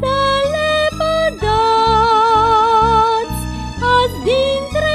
Să le pădați azi dintre